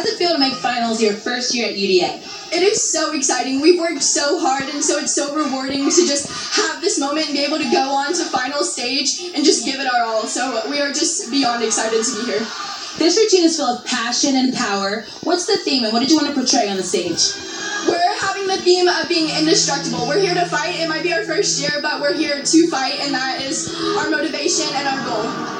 How does it feel to make finals your first year at UDA? It is so exciting. We've worked so hard, and so it's so rewarding to just have this moment and be able to go on to final stage and just give it our all. So we are just beyond excited to be here. This routine is full of passion and power. What's the theme, and what did you want to portray on the stage? We're having the theme of being indestructible. We're here to fight. It might be our first year, but we're here to fight, and that is our motivation and our goal.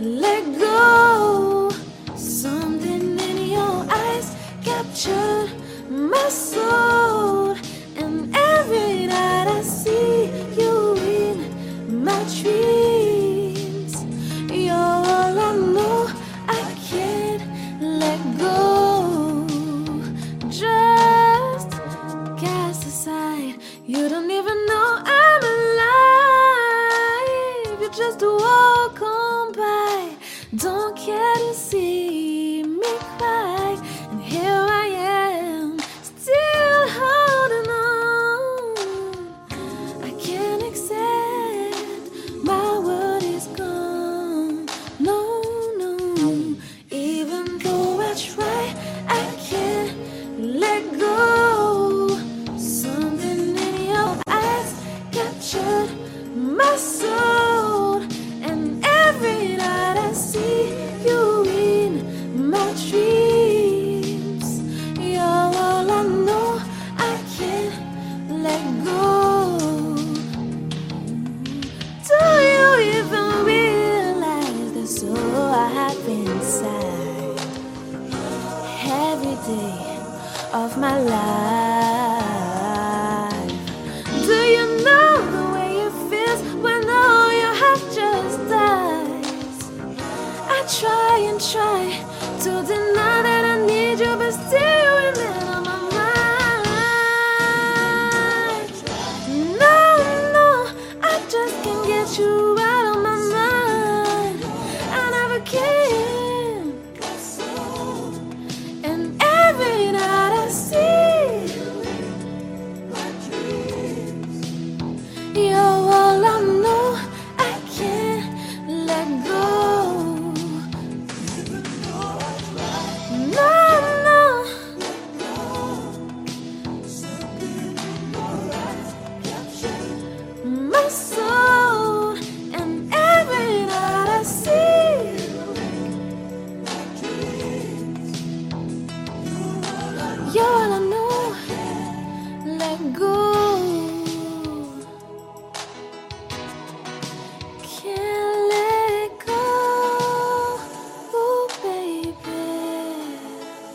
let go. Something in your eyes captured my soul, and every night I see you in my dreams. You're all I know. I can't let go. Just cast aside. You don't even know I'm alive. You just walk. Don't care day of my life? Do you know the way it feels when all you have just dies? I try and try to deny that I need you, but still so